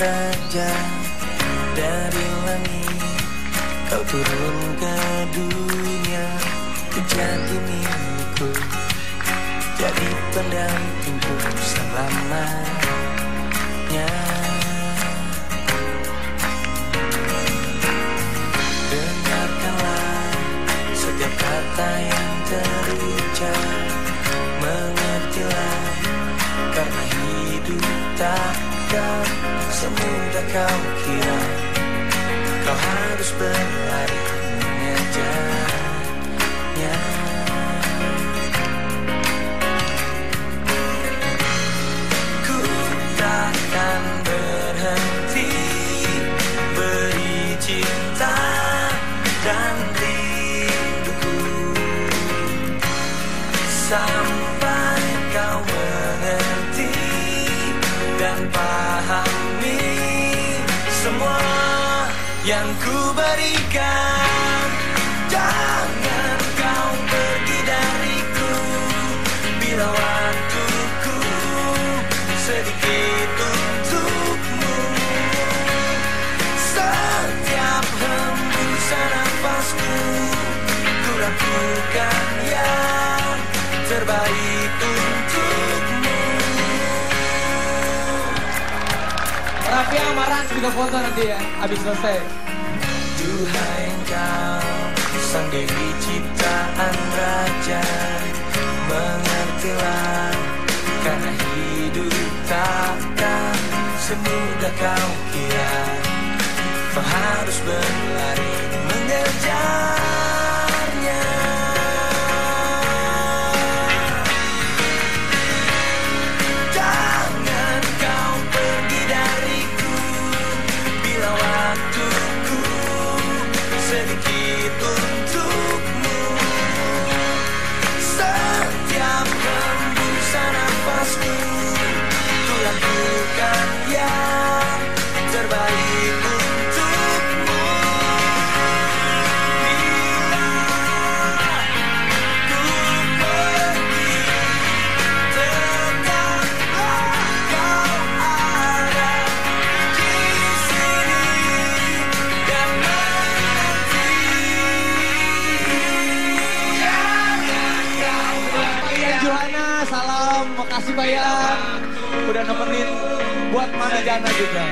raja dari langit. Kau turun ke dunia Jadi milikku. Jadi pendampingku selamanya. Dengarkanlah setiap kata yang terucap. Mengertilah karena hidup tak takkan semudah kau kira Kau harus berlari mengejarnya. Ku takkan berhenti Beri cinta dan rinduku. Sampai dan pahami semua yang ku berikan. Jangan Raffi sama Rans juga foto nanti ya, abis selesai. Duhai engkau Sang Dewi ciptaan raja Mengertilah Karena hidup takkan Semudah kau kira Kau harus berlari mengejarnya makasih Bayan. Udah nemenin buat mana Jana juga.